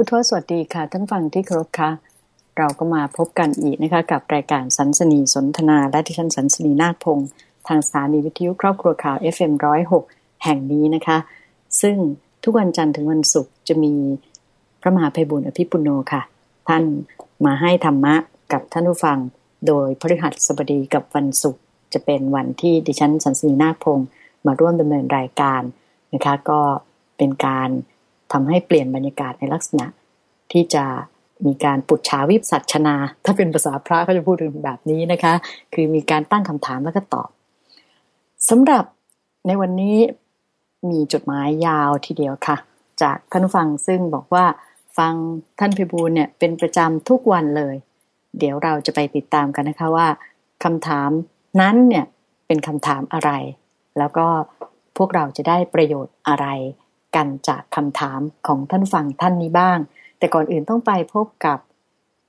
พุทธวสวัสดีค่ะ ท่านฟังที่เคารพค่ะ เราก็มาพบกันอีกนะคะ กับรายการสันสนีสนทนา และที่ฉันสันสนีนาคพงศ์ทางสถานีวิทยุครอบครัวข่าว FM106 แห่งนี้นะคะ ซึ่งทุกวันจันทร์ถึงวันศุกร์จะมีพระมหาภัยบุญอภิปุโนค่ะ ท่านมาให้ธรรมะกับท่านผู้ฟัง โดยพฤหัสบดีกับวันศุกร์จะเป็นวันที่ดิฉันสันสนีนาคพงศ์มาร่วมดำเนินรายการนะคะ ก็เป็นการ ทำให้เปลี่ยนบรรยากาศในลักษณะ ที่จะมีการปุจฉาวิสัชนา ถ้าเป็นภาษาพระเขาจะพูดถึงแบบนี้นะคะ คือมีการตั้งคำถามแล้วก็ตอบสำหรับในวันนี้มีจดหมายยาวทีเดียวค่ะ จากท่านฟังซึ่งบอกว่าฟังท่านพิบูลเนี่ยเป็นประจำทุกวันเลย เดี๋ยวเราจะไปติดตามกันนะคะว่าคำถามนั้นเนี่ยเป็นคำถามอะไร แล้วก็พวกเราจะได้ประโยชน์อะไร กันจากคำถามของท่านฟังท่านนี้บ้าง แต่ก่อนอื่นต้องไปพบกับ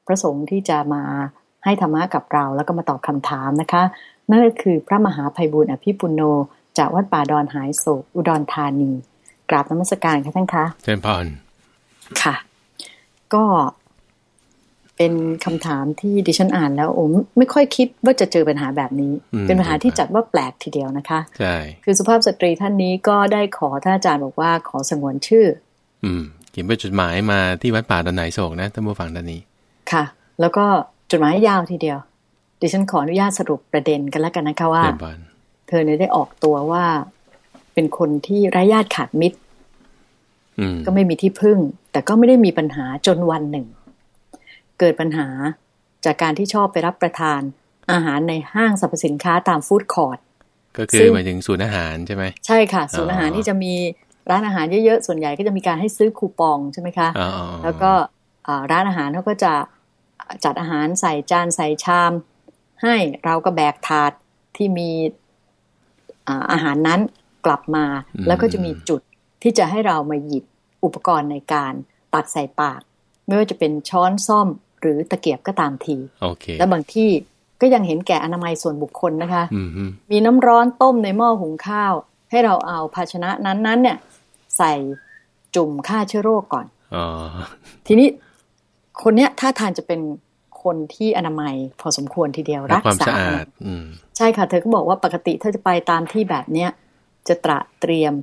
พระสงฆ์ที่จะมาให้ธรรมะกับเราแล้วก็มาตอบคำถามนะคะ นั่นก็คือพระมหาภัยบุญอภิปุโน จากวัดป่าดอนหายโศกอุดรธานี กราบนมัสการค่ะท่านคะเจนพรค่ะ ก็ เป็นคำถามที่ดิฉันอ่านแล้วโอ้ไม่ค่อยคิดว่าจะเจอปัญหาแบบนี้ เป็นปัญหาที่จัดว่าแปลกทีเดียวนะคะใช่คือสุภาพสตรีท่านนี้ก็ได้ขอท่านอาจารย์บอกว่าขอสงวนชื่อ อืมเขียนเป็นจดหมายมาที่วัดป่าดอนไหนโศกนะท่านผู้ฟังท่านนี้ค่ะ แล้วก็จดหมายยาวทีเดียว ดิฉันขออนุญาตสรุปประเด็นกันแล้วกันนะคะว่า เธอเนี่ยได้ออกตัวว่า เป็นคนที่ไร้ญาติขาดมิตรก็ไม่มีที่พึ่ง แต่ก็ไม่ได้มีปัญหาจนวันหนึ่ง เกิดปัญหาจากการที่ชอบไปรับประทานอาหารในห้างสรรพสินค้าตามฟู้ดคอร์ทก็คือหมายถึงศูนย์อาหารใช่ไหมใช่ค่ะ ศูนย์อาหารที่จะมีร้านอาหารเยอะๆ ส่วนใหญ่ก็จะมีการให้ซื้อคูปองใช่ไหมคะ แล้วก็ร้านอาหารเขาก็จะจัดอาหารใส่จานใส่ชาม ให้เราก็แบกถาดที่มีอาหารนั้นกลับมา แล้วก็จะมีจุดที่จะให้เรามาหยิบอุปกรณ์ในการตักใส่ปาก ไม่ว่าจะเป็นช้อนซ่อม หรือตะเกียบก็ตามที okay. แล้วบางที่ก็ยังเห็นแก่อนามัยส่วนบุคคลนะคะ mm-hmm. มีน้ำร้อนต้มในหม้อหุงข้าว ให้เราเอาภาชนะนั้นๆ เนี่ย ใส่จุ่มฆ่าเชื้อโรคก่อนอทีนี้คนเนี้ยถ้าทานจะเป็นคนที่อนามัยพอสมควรทีเดียวรักษาใช่ค่ะ เธอก็บอกว่าปกติถ้าจะไปตามที่แบบเนี้ยจะตระเตรียม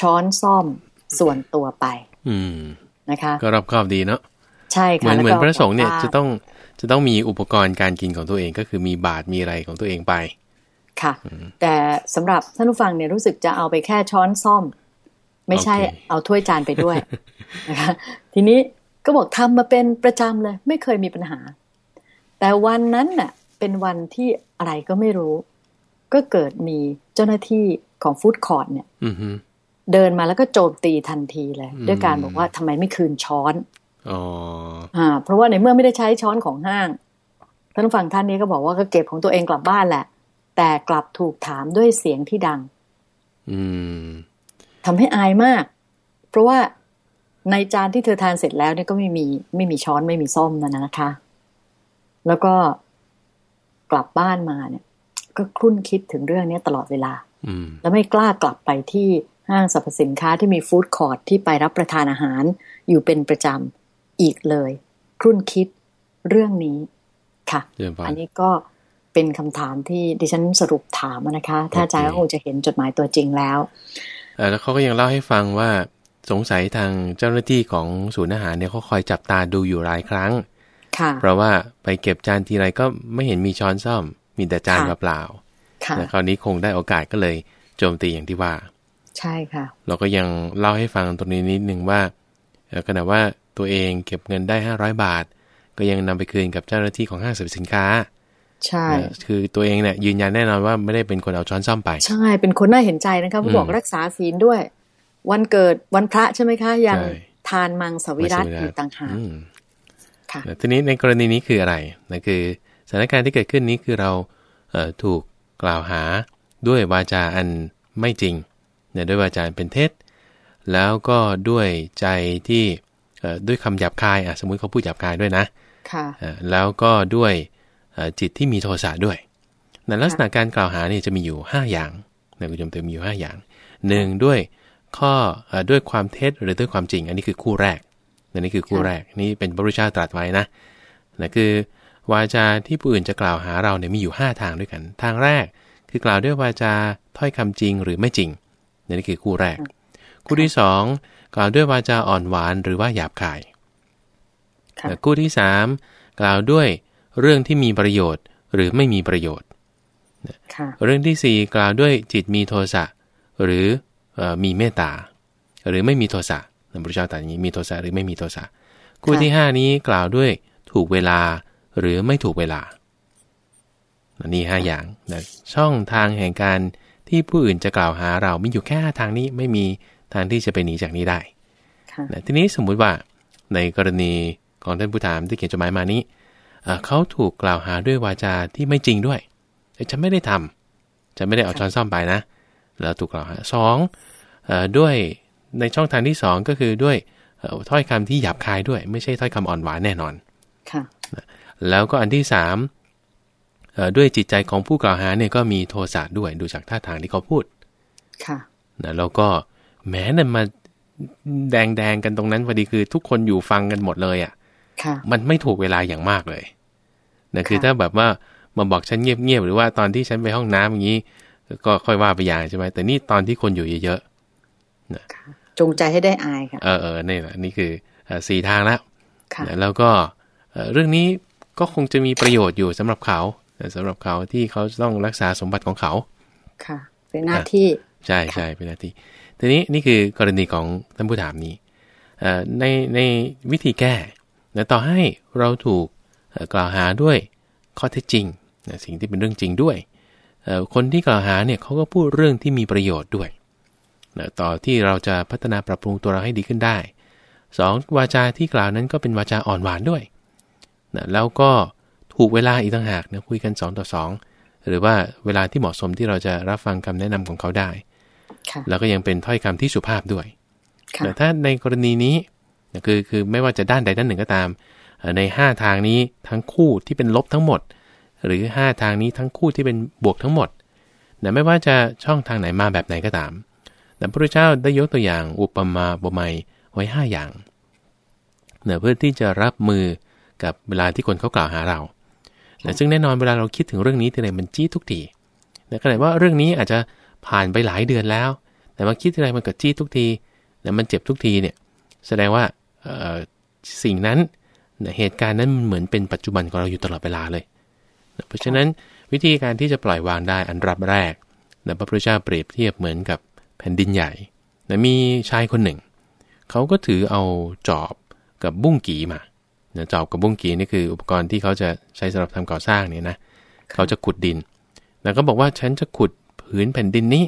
ช้อนซ่อมส่วนตัวไปนะคะ ก็รอบคอบดีเนาะ ใช่ค่ะเหมือนเหมือนพระสงฆ์เนี่ยจะต้องจะต้องมีอุปกรณ์การกินของตัวเองก็คือมีบาตรมีอะไรของตัวเองไปค่ะ แต่สำหรับท่านผู้ฟังเนี่ยรู้สึกจะเอาไปแค่ช้อนซ่อม ไม่ใช่เอาถ้วยจานไปด้วยนะคะทีนี้ก็บอกทำมาเป็นประจำเลย ไม่เคยมีปัญหา แต่วันนั้นน่ะ เป็นวันที่อะไรก็ไม่รู้ ก็เกิดมีเจ้าหน้าที่ของฟู้ดคอร์ทเนี่ยเดินมาแล้วก็โจมตีทันทีเลย ด้วยการบอกว่าทำไมไม่คืนช้อน อ๋ออ่า เพราะว่าในเมื่อไม่ได้ใช้ช้อนของห้างท่านฝั่งท่านนี้ก็บอกว่าก็เก็บของตัวเองกลับบ้านแหละ แต่กลับถูกถามด้วยเสียงที่ดัง อืมทำให้อายมาก เพราะว่าในจานที่เธอทานเสร็จแล้วเนี่ยก็ไม่มีไม่มีช้อนไม่มีส้มนะนะคะ แล้วก็กลับบ้านมาเนี่ย ก็คลุ่นคิดถึงเรื่องนี้ตลอดเวลาแล้วไม่กล้ากลับไปที่ห้างสรรพสินค้าที่มีฟู้ดคอร์ทที่ไปรับประทานอาหารอยู่เป็นประจำ อีกเลย ครุ่นคิดเรื่องนี้ค่ะ อันนี้ก็เป็นคำถามที่ดิฉันสรุปถามนะคะ ถ้าอาจารย์ก็คงจะเห็นจดหมายตัวจริงแล้วแล้วเขาก็ยังเล่าให้ฟังว่าสงสัยทางเจ้าหน้าที่ของศูนย์อาหารเนี่ยเขาคอยจับตาดูอยู่หลายครั้งค่ะเพราะว่าไปเก็บจานทีไรก็ไม่เห็นมีช้อนซ่อม มีแต่จานเปล่าค่ะคราวนี้คงได้โอกาสก็เลยโจมตีอย่างที่ว่า ใช่ค่ะ เราก็ยังเล่าให้ฟังตรงนี้นิดนึงว่าขณะว่า ตัวเองเก็บเงินได้ห้าร้อยบาท ก็ยังนำไปคืนกับเจ้าหน้าที่ของห้างสรรพสินค้า ใช่ คือตัวเองเนี่ยยืนยันแน่นอนว่าไม่ได้เป็นคนเอาช้อนซ่อมไป ใช่ เป็นคนน่าเห็นใจนะคะผู้บอกรักษาศีลด้วย วันเกิดวันพระใช่ไหมคะ ยังทานมังสวิรัตอยู่ต่างหากค่ะทีนี้ในกรณีนี้คืออะไรนะคือสถานการณ์ที่เกิดขึ้นนี้คือเราเถูกกล่าวหาด้วยวาจาอันไม่จริงเนี่ยด้วยวาจาเป็นเท็จ แล้วก็ด้วยใจที่ ด้วยคำหยาบคายอะสมมุติเขาพูดหยาบคายด้วยนะค่ะแล้วก็ด้วยจิตที่มีโทสะด้วยในลักษณะการกล่าวหานี่จะมีอยู่ 5 อย่างนะคุณผู้ชมจะมีอยู่ 5 อย่างหนึ่งด้วยข้อด้วยความเท็จหรือด้วยความจริง อันนี้คือคู่แรกนี่คือคู่แรกนี่เป็นพระพุทธเจ้าตรัสไว้นะนะคือวาจาที่ผู้อื่นจะกล่าวหาเราเนี่ยมีอยู่ 5 ทางด้วยกัน ทางแรกคือกล่าวด้วยวาจาถ้อยคำจริงหรือไม่จริงนี่คือคู่แรก คู่ที่สอง กล่าวด้วยวาจาอ่อนหวานหรือว่าหยาบคายคู่ที่สามกล่าวด้วยเรื่องที่มีประโยชน์หรือไม่มีประโยชน์เรื่องที่สี่กล่าวด้วยจิตมีโทสะหรือมีเมตตาหรือไม่มีโทสะพระพุทธเจ้าตรัสอย่างนี้มีโทสะหรือไม่มีโทสะคู่ที่ห้านี้กล่าวด้วยถูกเวลาหรือไม่ถูกเวลานี่ห้าอย่างนะช่องทางแห่งการที่ผู้อื่นจะกล่าวหาเรามีอยู่แค่ทางนี้ไม่มี ทางที่จะไปหนีจากนี้ได้นะทีนี้สมมุติว่าในกรณีของท่านผู้ถามที่เขียนจดหมายมานี้เขาถูกกล่าวหาด้วยวาจาที่ไม่จริงด้วยจะไม่ได้ทำจะไม่ได้เอาช้อนซ่อมไปนะ แล้วถูกกล่าวหาสองด้วยในช่องทางที่สองก็คือด้วยถ้อยคำที่หยาบคายด้วย ไม่ใช่ถ้อยคำอ่อนหวานแน่นอนค่ะแล้วก็อันที่สามด้วยจิตใจของผู้กล่าวหาเนี่ยก็มีโทสะด้วยดูจากท่าทางที่เขาพูด ค่ะนะแล้วก็ แม้นั่นมาแดงแดงกันตรงนั้นพอดีคือทุกคนอยู่ฟังกันหมดเลยอะ่ะ มันไม่ถูกเวลาอย่างมากเลยนะคือถ้าแบบว่ามาบอกฉันเงียบๆหรือว่าตอนที่ฉันไปห้องน้ำอย่างนี้ ก็ค่อยว่าไปอย่างใช่ไหมแต่นี่ตอนที่คนอยู่เยอะๆนะจงใจให้ได้อายค่ะ เออเออนี่แหละนี่คือสี่ทางแล้วแล้วก็เรื่องนี้ก็คงจะมีประโยชน์อยู่สำหรับเขาสำหรับเขาที่เขาต้องรักษาสมบัติของเขา ค่ะ เป็นหน้าที่ ใช่ใช่เป็นหน้าที่ ทีนี้นี่คือกรณีของท่านผู้ถามนี้ในในวิธีแก้นะต่อให้เราถูกกล่าวหาด้วยข้อเท็จจริงนะสิ่งที่เป็นเรื่องจริงด้วย คนที่กล่าวหาเนี่ยเขาก็พูดเรื่องที่มีประโยชน์ด้วยนะต่อที่เราจะพัฒนาปรับปรุงตัวเราให้ดีขึ้นได้ 2. วาจาที่กล่าวนั้นก็เป็นวาจาอ่อนหวานด้วยนะแล้วก็ถูกเวลาอีกต่างหากนะคุยกัน 2 ต่อ 2 หรือว่าเวลาที่เหมาะสมที่เราจะรับฟังคำแนะนำของเขาได้ แล้วก็ยังเป็นถ้อยคำที่สุภาพด้วยแต่ถ้าในกรณีนี้คือคือไม่ว่าจะด้านใดด้านหนึ่งก็ตาม ใน 5 ทางนี้ทั้งคู่ที่เป็นลบทั้งหมด หรือ 5 ทางนี้ทั้งคู่ที่เป็นบวกทั้งหมดแต่ไม่ว่าจะช่องทางไหนมาแบบไหนก็ตาม แต่พระพุทธเจ้าได้ยกตัวอย่างอุปมาบมัยไว้ 5 อย่างเพื่อที่จะรับมือกับเวลาที่คนเขากล่าวหาเรานะซึ่งแน่นอนเวลาเราคิดถึงเรื่องนี้ทีไรมันจี้ทุกทีนะขณะว่าเรื่องนี้อาจจะ ผ่านไปหลายเดือนแล้ว แต่ว่าคิดทีไรมันก็จี้ทุกทีนะมันเจ็บทุกทีเนี่ยแสดงว่าสิ่งนั้นเหตุการณ์นั้นเหมือนเป็นปัจจุบันของเราอยู่ตลอดเวลาเลย เพราะฉะนั้นวิธีการที่จะปล่อยวางได้อันรับแรกพระพุทธเจ้าเปรียบเทียบเหมือนกับแผ่นดินใหญ่มีชายคนหนึ่ง เขาก็ถือเอาจอบกับบุ้งกีมาจอบกับบุ้งกีนี่คืออุปกรณ์ที่เขาจะใช้สำหรับทำก่อสร้างเนี่ยนะ เขาจะขุดดิน แล้วก็บอกว่าฉันจะขุด ผืนแผ่นดินนี้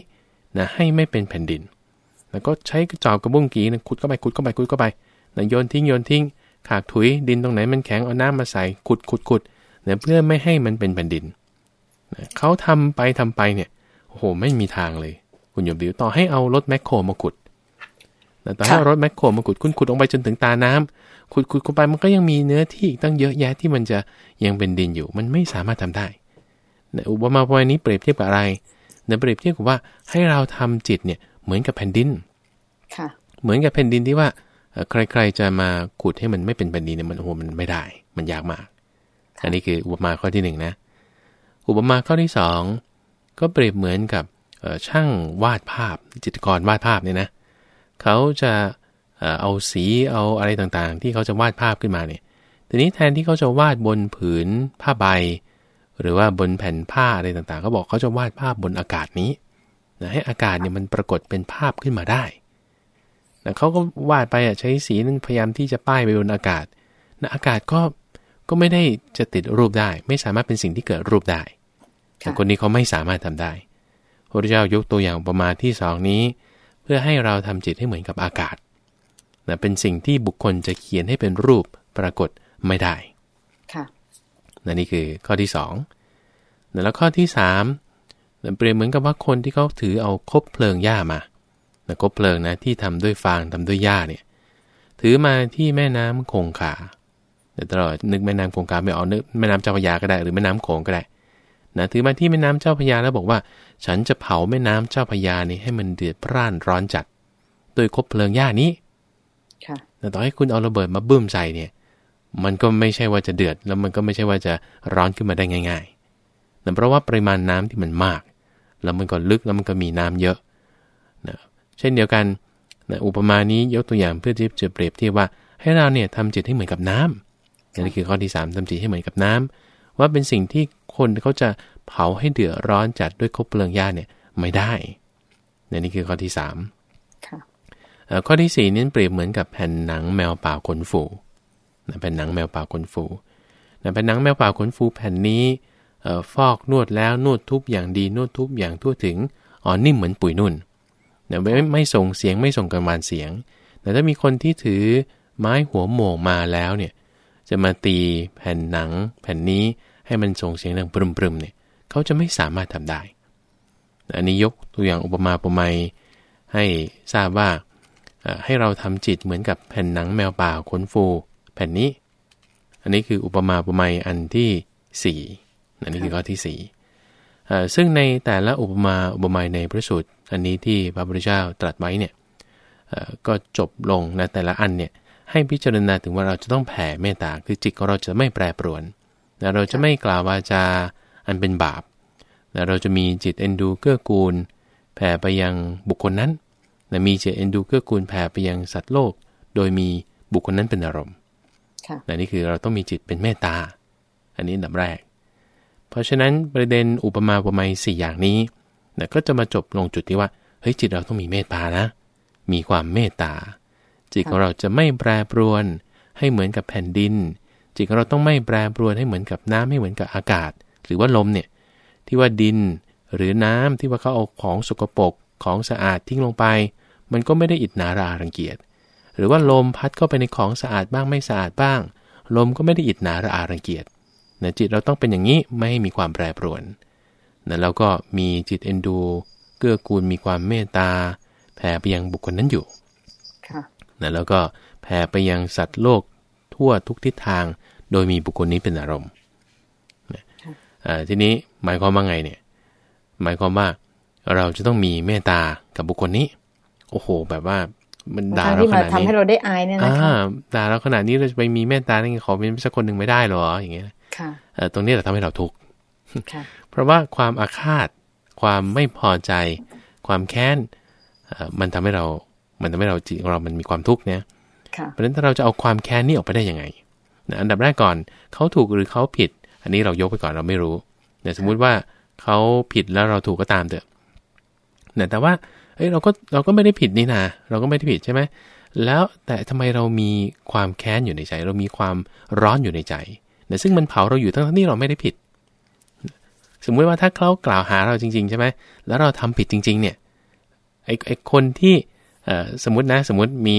นะให้ไม่เป็นแผ่นดิน แล้วก็ใช้จอบกับบุ้งกีนะขุดเข้าไปขุดเข้าไปขุดเข้าไปนะโยนทิ้งโยนทิ้ง ขากถุยดินตรงไหนมันแข็งเอาน้ำมาใส่ขุดขุดขุดนะเพื่อไม่ให้มันเป็นแผ่นดินนะเขาทำไปทำไปเนี่ยโอ้โหไม่มีทางเลย คุณโยมบิวต่อให้เอารถแมคโครมาขุดแต่ต่อให้เอารถแมคโครมาขุดคุณขุดลงไปจนถึงตาน้ำขุดขุดขุดไปมันก็ยังมีเนื้อที่ตั้งเยอะแยะที่มันจะยังเป็นดินอยู่ มันไม่สามารถทำได้อุปมาพอยนี้เปรียบเทียบกับอะไร เนี่ยเปรียบเทียบกับว่าให้เราทำจิตเนี่ยเหมือนกับแผ่นดินค่ะเหมือนกับแผ่นดินที่ว่าใครๆจะมาขุดให้มันไม่เป็นแผ่นดินเนี่ยมันโอ้โหมันไม่ได้ มันยากมาก อันนี้คืออุปมาข้อที่หนึ่งนะ อุปมาข้อที่สองก็เปรียบเหมือนกับช่างวาดภาพจิตรกรวาดภาพเนี่ยนะเขาจะเอาสีเอาอะไรต่างๆ ที่เขาจะวาดภาพขึ้นมาเนี่ยทีนี้แทนที่เขาจะวาดบนผืนผ้าใบ หรือว่าบนแผ่นผ้าอะไรต่างๆเขาบอกเขาจะวาดภาพบนอากาศนี้นะให้อากาศเนี่ยมันปรากฏเป็นภาพขึ้นมาได้นะเขาก็วาดไปอะใช้สีนั้นพยายามที่จะป้ายไปบนอากาศนะอากาศก็ก็ไม่ได้จะติดรูปได้ ไม่สามารถเป็นสิ่งที่เกิดรูปได้แต่คนนี้เขาไม่สามารถทำได้พระเจ้ายกตัวอย่างประมาณที่สองนี้ เพื่อให้เราทำจิตให้เหมือนกับอากาศนะเป็นสิ่งที่บุคคลจะเขียนให้เป็นรูปปรากฏไม่ได้ค่ะ นนี่คือข้อที่สองแล้วข้อที่สามเปรียบเหมือนกับว่าคนที่เขาถือเอาคบเพลิงหญ้ามานะคบเพลิงนะที่ทำด้วยฟางทำด้วยหญ้าเนี่ยถือมาที่แม่น้ำคงคาแต่ตลอดนึกแม่น้ำคงคาไม่เอานึกแม่น้ำเจ้าพระยาก็ได้ หรือแม่น้ำโขงก็ได้นะถือมาที่แม่น้ำเจ้าพระยาแล้วบอกว่า ฉันจะเผาแม่น้ำเจ้าพระยานี่ให้มันเดือดพร่านร้อนจัด โดยคบเพลิงหญ้านี้แต่ต่อให้คุณเอาระเบิดมาบึ้มใส่เนี่ย มันก็ไม่ใช่ว่าจะเดือด แล้วมันก็ไม่ใช่ว่าจะร้อนขึ้นมาได้ง่ายๆแต่เพราะว่าปริมาณน้ำที่มันมาก แล้วมันก็ลึกแล้วมันก็มีน้ำเยอะนะเช่นเดียวกันนะอุปมานี้ยกตัวอย่างเพื่อที่จะเปรียบเทียบว่าให้เราเนี่ยทำจิตให้เหมือนกับน้ำนี่คือข้อที่ 3ทำจิตให้เหมือนกับน้ำว่าเป็นสิ่งที่คนเขาจะเผาให้เดือดร้อนจัดด้วยคบเพลิงหญ้าเนี่ยไม่ได้นี่คือข้อที่3ค่ะข้อที่4นี้เปรียบเหมือนกับแผ่นหนังแมวป่าขนฟู แผ่นหนังแมวป่าขนฟูแผ่นหนังแมวป่าขนฟูแผ่นนี้ฟอกนวดแล้วนวดทุบอย่างดีนวดทุบอย่างทั่วถึงอ่อนนิ่มเหมือนปุ๋ยนุ่นไม่ไม่ส่งเสียงไม่ส่งกระมานเสียง แต่ถ้ามีคนที่ถือไม้หัวโหมงมาแล้วเนี่ยจะมาตีแผ่นหนัง แผ่นนี้ให้มันส่งเสียงดังปรึมๆเนี่ยเขาจะไม่สามารถทำได้ อันนี้ยกตัวอย่างอุปมาอุปไมยให้ทราบว่าให้เราทำจิตเหมือนกับแผ่นหนังแมวป่าขนฟู แผ่นนี้ อันนี้คืออุปมาอุปไมยอันที่ 4 อันนี้คือข้อที่4ซึ่งในแต่ละอุปมาอุปไมยในพระสูตรอันนี้ที่พระพุทธเจ้าตรัสไว้เนี่ยก็จบลงนะแต่ละอันเนี่ยให้พิจารณาถึงว่าเราจะต้องแผ่เมตตาคือจิตของเราจะไม่แปรปรวนนะเราจะไม่กล่าววาจาอันเป็นบาปนะเราจะมีจิตเอ็นดูเกื้อกูล แผ่ไปยังบุคคลนั้นนะมีจิตเอ็นดูเกื้อกูลแผ่ไปยังสัตว์โลก โดยมีบุคคลนั้นเป็นอารมณ์ นะนี่คือเราต้องมีจิตเป็นเมตตา อันนี้ดับแรก เพราะฉะนั้นประเด็นอุปมาอุปไมยสี่อย่างนี้นะก็จะมาจบลงจุดที่ว่า เฮ้ยจิตเราต้องมีเมตตานะ มีความเมตตา จิตของเราจะไม่แปรปรวน ให้เหมือนกับแผ่นดิน จิตของเราต้องไม่แปรปรวนให้เหมือนกับน้ำให้เหมือนกับอากาศ หรือว่าลมเนี่ย ที่ว่าดินหรือน้ำที่ว่าเขาเอาของสกปรกของสะอาดทิ้งลงไป มันก็ไม่ได้อิดนารารังเกียจ หรือว่าลมพัดเข้าไปในของสะอาดบ้างไม่สะอาดบ้าง ลมก็ไม่ได้อิดนารารังเกียจนะจิตเราต้องเป็นอย่างนี้ไม่ให้มีความแปรปรวนนะแล้วก็มีจิตเอ็นดู เกื้อกูลมีความเมตตาแผ่ไปยังบุคคลนั้นอยู่นะแล้วก็แผ่ไปยังสัตว์โลกทั่วทุกทิศทาง โดยมีบุคคลนี้เป็นอารมณ์นะทีนี้หมายความว่าไงเนี่ย หมายความว่าเราจะต้องมีเมตตากับบุคคลนี้ โอ้โห แบบว่า มันด่าเราขนาดนี้ทำให้เราได้อายเนี่ยนะคะด่าเราขนาดนี้เราจะไปมีเมตตาได้ไงขอเป็นสักคนหนึ่งไม่ได้หรออย่างเงี้ยค่ะตรงนี้แหละทำให้เราทุกข์เพราะว่าความอาฆาต ความไม่พอใจ ความแค้นมันทำให้เรา มันทำให้เราจิตของเรามันมีความทุกข์เนี่ยเพราะฉะนั้นถ้าเราจะเอาความแค้นนี่ออกไปได้ยังไงนะอันดับแรกก่อนเขาถูกหรือเขาผิด อันนี้เรายกไปก่อนเราไม่รู้แต่สมมุติว่าเขาผิดแล้วเราถูกก็ตามเถอะแต่ว่า เอ้ยเราก็เราก็ไม่ได้ผิดนี่นะเราก็ไม่ได้ผิดใช่ไหมแล้วแต่ทำไมเรามีความแค้นอยู่ในใจ เรามีความร้อนอยู่ในใจนี่ยซึ่งมันเผาเราอยู่ทั้งที่เราไม่ได้ผิด สมมุติว่าถ้าเขากล่าวหาเราจริง ๆ ใช่ไหมแล้วเราทำผิดจริง ๆ เนี่ยไอ้ไอ้คนที่สมมตินะสมมติมี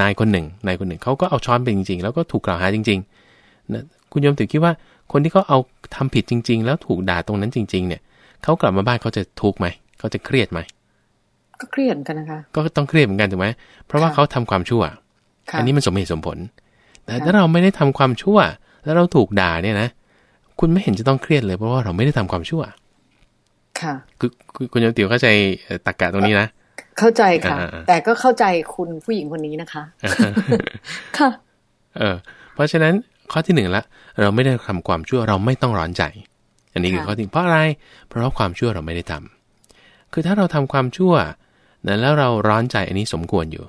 นายคนหนึ่งนายคนหนึ่งเขาก็เอาช้อนไปจริง ๆ แล้วก็ถูกกล่าวหาจริงๆนะคุณยมถือคิดว่าคนที่เขาเอาทำผิดจริง ๆ แล้วถูกด่าตรงนั้นจริง ๆ เนี่ยเขากลับมาบ้านเขาจะทุกข์ไหมเขาจะเครียดไหม ก็เครียดกันนะคะ ก็ต้องเครียดเหมือนกันถูกไหมเพราะว่าเขาทำความชั่ว อันนี้มันสมเหตุสมผล แต่ถ้าเราไม่ได้ทำความชั่ว แล้วเราถูกด่าเนี่ยนะ คุณไม่เห็นจะต้องเครียดเลยเพราะว่าเราไม่ได้ทำความชั่ว ค่ะ คือคุณโยมติ๋วเข้าใจตรกกะตรงนี้นะ เข้าใจค่ะ แต่ก็เข้าใจคุณผู้หญิงคนนี้นะคะ ค่ะ เออ เพราะฉะนั้นข้อที่หนึ่งละ เราไม่ได้ทำความชั่วเราไม่ต้องร้อนใจ อันนี้คือข้อที่เพราะอะไร เพราะความชั่วเราไม่ได้ทำคือถ้าเราทำความชั่ว นะแล้วเราร้อนใจอันนี้สมควรอยู่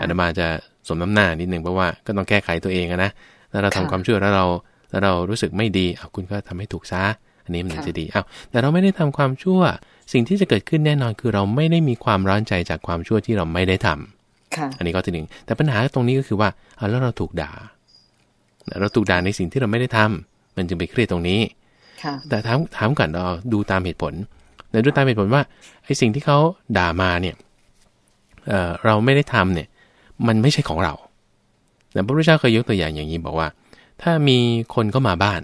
อาตมาจะสมน้ำหน้านิดหนึ่งเพราะว่าก็ต้องแก้ไขตัวเองนะแล้วเราทำความชั่วแล้วเราแล้วเรารู้สึกไม่ดีเอาคุณก็ทำให้ถูกซะอันนี้มันจะดีเอาแต่เราไม่ได้ทำความชั่ว สิ่งที่จะเกิดขึ้นแน่นอนคือเราไม่ได้มีความร้อนใจจากความชั่วที่เราไม่ได้ทำอันนี้ก็ทีหนึ่งแต่ปัญหาตรงนี้ก็คือว่าเอาแล้วเราถูกด่า เราถูกด่าในสิ่งที่เราไม่ได้ทำมันจึงไปเครียดตรงนี้แต่ถามถามก่อนเราดูตามเหตุผล ในดูตามเหตุผลว่าไอ้สิ่งที่เขาด่ามาเนี่ยเเราไม่ได้ทำเนี่ยมันไม่ใช่ของเราแต่พระพุทธเจ้าเคยยกตัวอย่างอย่างนี้บอกว่า ถ้ามีคนเข้ามาบ้าน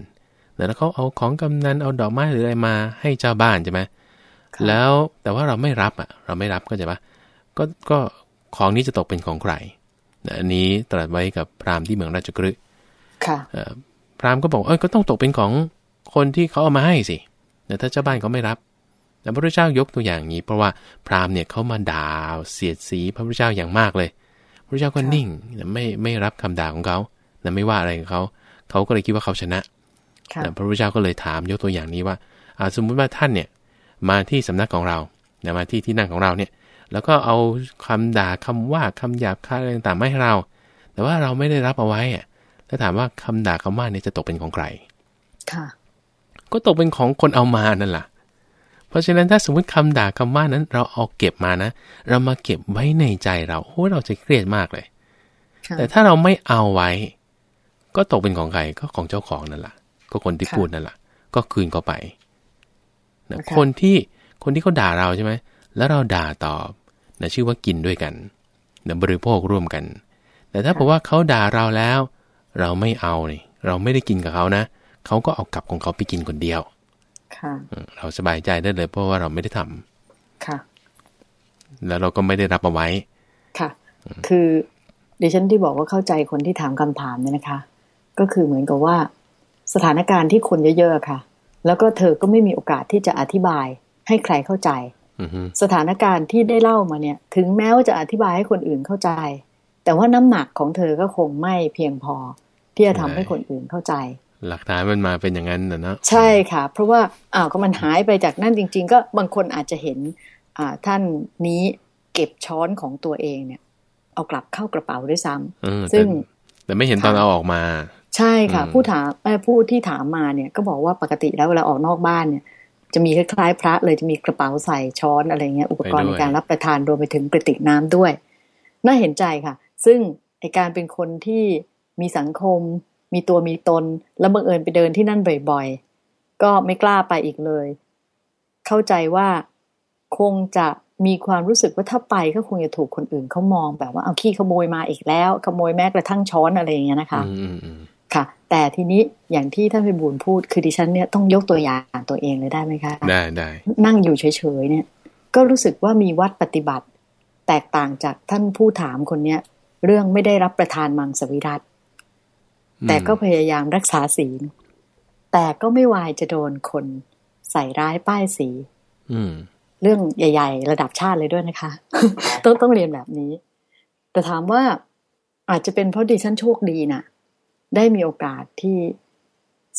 แล้วเขาเอาของกำนันเอาดอกไม้หรืออะไรมาให้เจ้าบ้านใช่ไหมแล้วแต่ว่าเราไม่รับอะเราไม่รับก็จะปะก็ก็ของนี้จะตกเป็นของใครอันนี้ตรัสไว้กับพราหมณ์ที่เมืองราชกฤห์ค่ะพราหมณ์ก็บอกเอ้ยก็ต้องตกเป็นของคนที่เขาเอามาให้สิแต่ถ้าเจ้าบ้านเขาไม่รับ แต่พระพุทธเจ้ายกตัวอย่างนี้ เพราะว่าพราหมณ์เนี่ยเขามาด่าเสียดสีพระพุทธเจ้าอย่างมากเลย พระระเจ้าก็นิ่งไม่ไม่รับคำด่าของเขานะไม่ว่าอะไรของเขาเขาก็เลยคิดว่าเขาชนะนะพระพุทธเจ้าก็เลยถามยกตัวอย่างนี้ว่าสมมุติว่าท่านเนี่ยมาที่สำนักของเรานะมาที่ที่นั่งของเราเนี่ย แล้วก็เอาคำด่าคำว่าคำหยาบคายอะไรต่างๆไม่ให้เรา แต่ว่าเราไม่ได้รับเอาไว้อะถ้าถามว่าคำด่าคำว่าเนี่ยจะตกเป็นของใคร ค่ะ ก็ตกเป็นของคนเอามานั่นแหละ เพราะฉะนั้นถ้าสมมติคำด่าคำว่านั้นเราเอาเก็บมานะ เรามาเก็บไว้ในใจเราโอ้เราจะเครียดมากเลย แต่ถ้าเราไม่เอาไว้ ก็ตกเป็นของใครก็ของเจ้าของนั่นแหละก็คนที่พูดนั่นแหละก็คืนเขาไปนะคนที่คนที่เขาด่าเราใช่ไหมแล้วเราด่าตอบนะชื่อว่ากินด้วยกันนะบริโภคร่วมกัน แต่ถ้าบอกว่าเขาด่าเราแล้ว เราไม่เอาเนี่ยเราไม่ได้กินกับเขานะเขาก็เอากลับของเขาไปกินคนเดียว เราสบายใจได้เลย เพราะว่าเราไม่ได้ทำค่ะ แล้วเราก็ไม่ได้รับเอาไว้ค่ะ คือดิฉันที่บอกว่าเข้าใจคนที่ถามคำถามเนี่ยนะคะ ก็คือเหมือนกับว่า สถานการณ์ที่คนเยอะๆค่ะ แล้วก็เธอก็ไม่มีโอกาสที่จะอธิบายให้ใครเข้าใจสถานการณ์ที่ได้เล่ามาเนี่ย ถึงแม้ว่าจะอธิบายให้คนอื่นเข้าใจ แต่ว่าน้ำหนักของเธอก็คงไม่เพียงพอที่จะทำให้คนอื่นเข้าใจ หลักฐานมันมาเป็นอย่างนั้นนะนะใช่ค่ะ เพราะว่าอ้าวก็มันหายไปจากนั่นจริง ๆ ก็บางคนอาจจะเห็นอ่าท่านนี้เก็บช้อนของตัวเองเนี่ย เอากลับเข้ากระเป๋าด้วยซ้ำซึ่งแต่ไม่เห็นตอนเอาออกมา ใช่ค่ะ ผู้ถามผู้ที่ถามมาเนี่ย ก็บอกว่าปกติแล้วเวลาออกนอกบ้านเนี่ยจะมีคล้ายๆพระเลยจะมีกระเป๋าใส่ช้อนอะไรเงี้ยอุปกรณ์ในการรับประทานรวมไปถึงกระติกน้ำด้วย น่าเห็นใจค่ะ ซึ่งไอการเป็นคนที่มีสังคม มีตัวมีตน แล้วบังเอิญไปเดินที่นั่นบ่อยๆ ก็ไม่กล้าไปอีกเลย เข้าใจว่าคงจะมีความรู้สึกว่าถ้าไปก็คงจะถูกคนอื่นเขามองแบบว่าเอาขี้ขโมยมาอีกแล้ว ขโมยแม้กระทั่งช้อนอะไรอย่างเงี้ยนะคะค่ะ แต่ทีนี้อย่างที่ท่านพิบูลพูด คือดิฉันเนี่ยต้องยกตัวอย่างตัวเองเลยได้ไหมคะ ได้ได้นั่งอยู่เฉยๆเนี่ย ก็รู้สึกว่ามีวัดปฏิบัติ แตกต่างจากท่านผู้ถามคนเนี้ยเรื่องไม่ได้รับประทานมังสวิรัต แต่ก็พยายามรักษาศีล แต่ก็ไม่วายจะโดนคนใส่ร้ายป้ายสีเรื่องใหญ่ ๆ ระดับชาติเลยด้วยนะคะ ต้องต้องเรียนแบบนี้ แต่ถามว่าอาจจะเป็นเพราะดิฉันโชคดีนะ่ะ ได้มีโอกาสที่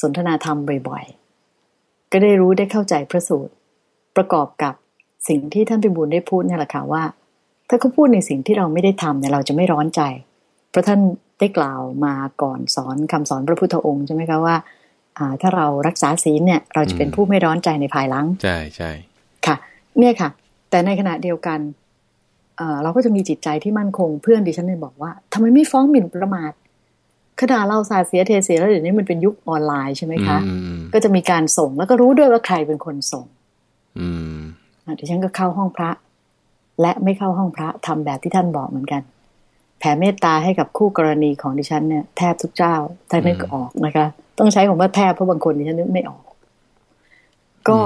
สนทนาธรรมบ่อยๆ ก็ได้รู้ได้เข้าใจพระสูตร ประกอบกับสิ่งที่ท่านพิบูลได้พูดนี่แหละค่ะว่า ถ้าเขาพูดในสิ่งที่เราไม่ได้ทำเนี่ยเราจะไม่ร้อนใจเพราะท่านได้กล่าวมาก่อนสอนคำสอนพระพุทธองค์ใช่ไหมคะว่าถ้าเรารักษาศีลเนี่ย เราจะเป็นผู้ไม่ร้อนใจในภายหลัง ใช่ใช่ค่ะ เนี่ยค่ะ แต่ในขณะเดียวกันเราก็จะมีจิตใจที่มั่นคงเพื่อนดิฉันเลยบอกว่าทำไมไม่ฟ้องหมิ่นประมาทขณะเราสาเสียเทเสียแล้วเดี๋ยวนี้มันเป็นยุคออนไลน์ใช่ไหมคะ ก็จะมีการส่งแล้วก็รู้ด้วยว่าใครเป็นคนส่งอืมดิฉันก็เข้าห้องพระ และไม่เข้าห้องพระทำแบบที่ท่านบอกเหมือนกันแผ่เมตตาให้กับคู่กรณีของดิฉันเนี่ยแทบทุกเจ้าถ้านึกออกนะคะ ต้องใช้คำว่าแทบเพราะบางคนดิฉันนึกไม่ออก ก็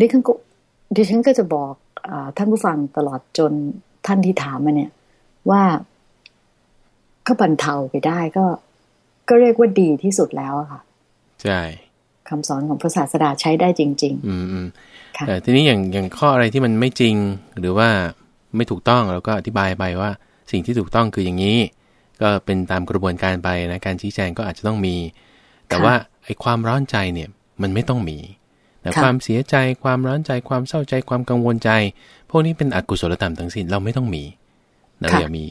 ดิฉันก็ดิฉันก็จะบอกอท่านผู้ฟังตลอดจนท่านที่ถามมาเนี่ย ว่าก็บรรเทาไปได้ก็ ก็เรียกว่าดีที่สุดแล้วค่ะ ใช่คำสอนของพระศาสดาใช้ได้จริง ๆ อืมแต่ทีนี้อย่างอย่างข้ออะไรที่มันไม่จริงหรือว่าไม่ถูกต้องเราก็อธิบายไปว่า สิ่งที่ถูกต้องคืออย่างนี้ ก็เป็นตามกระบวนการไปนะการชี้แจงก็อาจจะต้องมี แต่ว่าไอ้ความร้อนใจเนี่ยมันไม่ต้องมีแต่ความเสียใจความร้อนใจความเศร้าใจความกังวลใจ พวกนี้เป็นอกุศลธรรมทั้งสิ้นเราไม่ต้องมีเราอย่ามี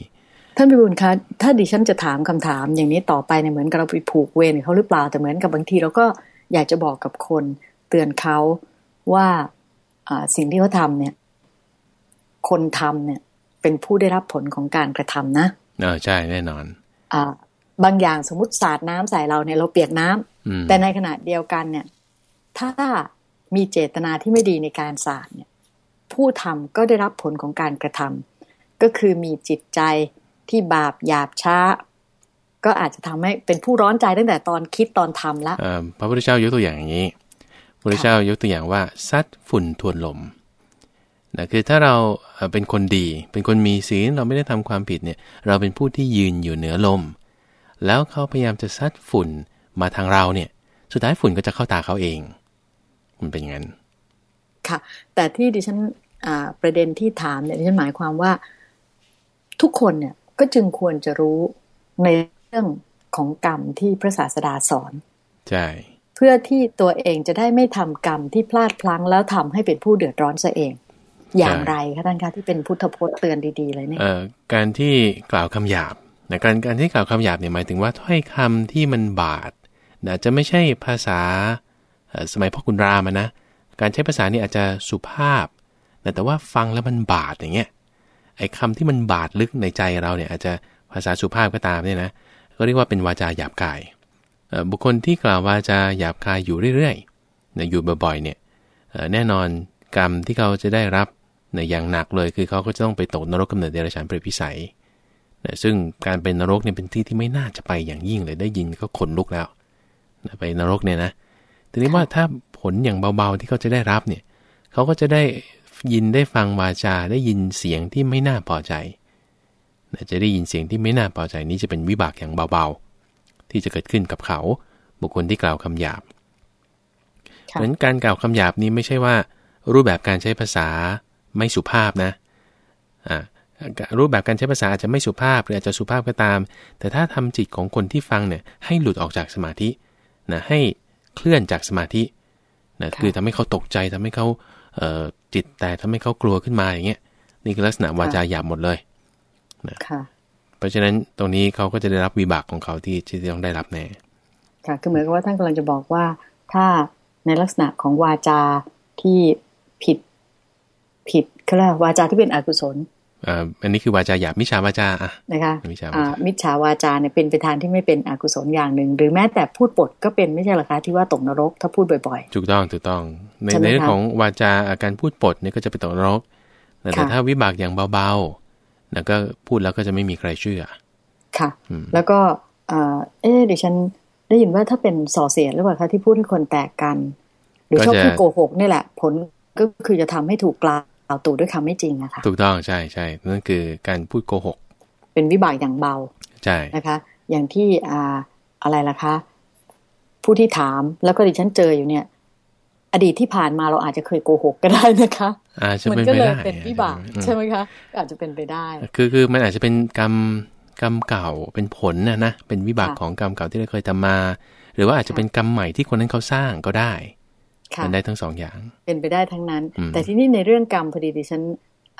ท่านพิบูลคะถ้าดิฉันจะถามคำถามอย่างนี้ต่อไปเนี่ยเหมือนกับเราไปผูกเวรเขาหรือเปล่าแต่เหมือนกับบางทีเราก็อยากจะบอกกับคนเตือนเขาว่าสิ่งที่เขาทาเนี่ย คนทำเนี่ย เป็นผู้ได้รับผลของการกระทำนะเออใช่แน่นอน อ่า บางอย่างสมมติสาดน้ำใส่เราเนี่ยเราเปียกน้ำแต่ในขณะเดียวกันเนี่ย ถ้ามีเจตนาที่ไม่ดีในการสาดเนี่ย ผู้ทำก็ได้รับผลของการกระทำก็คือมีจิตใจที่บาปหยาบช้า ก็อาจจะทำให้เป็นผู้ร้อนใจตั้งแต่ตอนคิดตอนทำแล้วพระพุทธเจ้ายกตัวอย่างอย่างนี้พระพุทธเจ้ายกตัวอย่างว่าซัดฝุ่นทวนลม นะคือถ้าเราเป็นคนดี เป็นคนมีศีลเราไม่ได้ทำความผิดเนี่ยเราเป็นผู้ที่ยืนอยู่เหนือลม แล้วเขาพยายามจะซัดฝุ่นมาทางเราเนี่ย สุดท้ายฝุ่นก็จะเข้าตาเขาเอง มันเป็นอย่างนั้นค่ะ แต่ที่ดิฉันประเด็นที่ถามเนี่ยดิฉันหมายความว่าทุกคนเนี่ยก็จึงควรจะรู้ในเรื่องของกรรมที่พระศาสดาสอนใช่เพื่อที่ตัวเองจะได้ไม่ทำกรรมที่พลาดพลั้งแล้วทำให้เป็นผู้เดือดร้อนซะเอง อย่างไรคะท่านคะที่เป็นพุทธพจน์เตือนดีๆเลยเนี่ยเอ่อการที่กล่าวคำหยาบนะการการที่กล่าวคำหยาบเนี่ยหมายถึงว่าถ้อยคำที่มันบาดนะจะไม่ใช่ภาษาเอ่อสมัยพ่อคุณรามอะนะการใช้ภาษานี่อาจจะสุภาพนะแต่ว่าฟังแล้วมันบาดอย่างเงี้ยไอ้คำที่มันบาดลึกในใจเราเนี่ยอาจจะภาษาสุภาพก็ตามเนี่ยนะก็เรียกว่าเป็นวาจาหยาบกายเอ่อบุคคลที่กล่าววาจาหยาบกายอยู่เรื่อยๆนะอยู่บ่อยๆเนี่ยเอ่อแน่นอนกรรมที่เขาจะได้รับเนี่ยอย่างหนักเลยคือเขาก็จะต้องไปตกนรกกำเนิดเดรัจฉานเปรตพิสัยนะซึ่งการเป็นนรกเนี่ยเป็นที่ที่ไม่น่าจะไปอย่างยิ่งเลยได้ยินก็ขนลุกแล้วนะไปนรกเนี่ยนะทีนี้ว่าถ้าผลอย่างเบาๆที่เขาจะได้รับเนี่ยเขาก็จะได้ยินได้ฟังวาจาได้ยินเสียงที่ไม่น่าพอใจนะจะได้ยินเสียงที่ไม่น่าพอใจนี้จะเป็นวิบากอย่างเบาๆ ที่จะเกิดขึ้นกับเขา บุคคลที่กล่าวคำหยาบค่ะเหมือนการกล่าวคำหยาบนี้ไม่ใช่ว่า รูปแบบการใช้ภาษา ไม่สุภาพนะอ่ารูปแบบการใช้ภาษาอาจจะไม่สุภาพหรืออาจจะสุภาพก็ตาม แต่ถ้าทำจิตของคนที่ฟังเนี่ยให้หลุดออกจากสมาธินะให้เคลื่อนจากสมาธินะค่ะคือทำให้เขาตกใจทำให้เขาเอ่อจิตแต่ทำให้เขากลัวขึ้นมาอย่างเงี้ยนี่คือลักษณะวาจาหยาบหมดเลยค่ะเพราะฉะนั้นตรงนี้เขาก็จะได้รับวิบากของเขาที่ที่ต้องได้รับแน่ค่ะคือเหมือนกับว่าท่านกำลังจะบอกว่าถ้าในลักษณะของวาจาที่ผิด ผิดเขาเรียกว่าวาจาที่เป็นอกุศลอ่าอันนี้คือวาจาหยาบมิจฉาวาจาอะนะคะมิจฉาวาอ่าจามิจฉาวาจาเนี่ยเป็นไปทางที่ไม่เป็นอกุศลอย่างหนึ่ง หรือแม้แต่พูดปดก็เป็นไม่ใช่เหรอคะที่ว่าตกนรก ถ้าพูดบ่อยถูกต้องถูกต้อง ในใช่ไหมในเรื่องคะของวาจาอาการพูดปดเนี่ยก็จะไปตกนรก แต่แต่ค่ะถ้าวิบากอย่างเบาๆนะก็พูดแล้วก็จะไม่มีใครเชื่อๆค่ะอืมแล้วก็อ่าเอ๊ะดิฉันได้ยินว่าถ้าเป็นส่อเสียดหรือเปล่าคะที่พูดให้คนแตกกัน หรือชอบพูดโกหกนี่แหละ ผลก็คือจะทำให้ถูกกล่าว ตู่ด้วยคำไม่จริงอะค่ะถูกต้องใช่ใช่นั่นคือการพูดโกหก เป็นวิบากอย่างเบาใช่นะคะ อย่างที่อ่าอะไรล่ะคะ ผู้ที่ถามแล้วก็ดิฉันเจออยู่เนี่ย อดีตที่ผ่านมาเราอาจจะเคยโกหกก็ได้นะคะอาจจะมันเป็นก็ไปเลยได้เป็นวิบากอืมใช่ไหมคะ อาจจะเป็นไปได้ คือคือมันอาจจะเป็นกรรมกรรมเก่าเป็นผลนะนะเป็นวิบากค่ะของกรรมเก่าที่เราเคยทำมา หรือว่าอาจจะเป็นกรรมใหม่ที่คนนั้นเขาสร้างก็ได้ค่ะ มันได้ทั้งสองอย่าง เป็นไปได้ทั้งนั้นอืมแต่ที่นี่ในเรื่องกรรมพอดีดิฉัน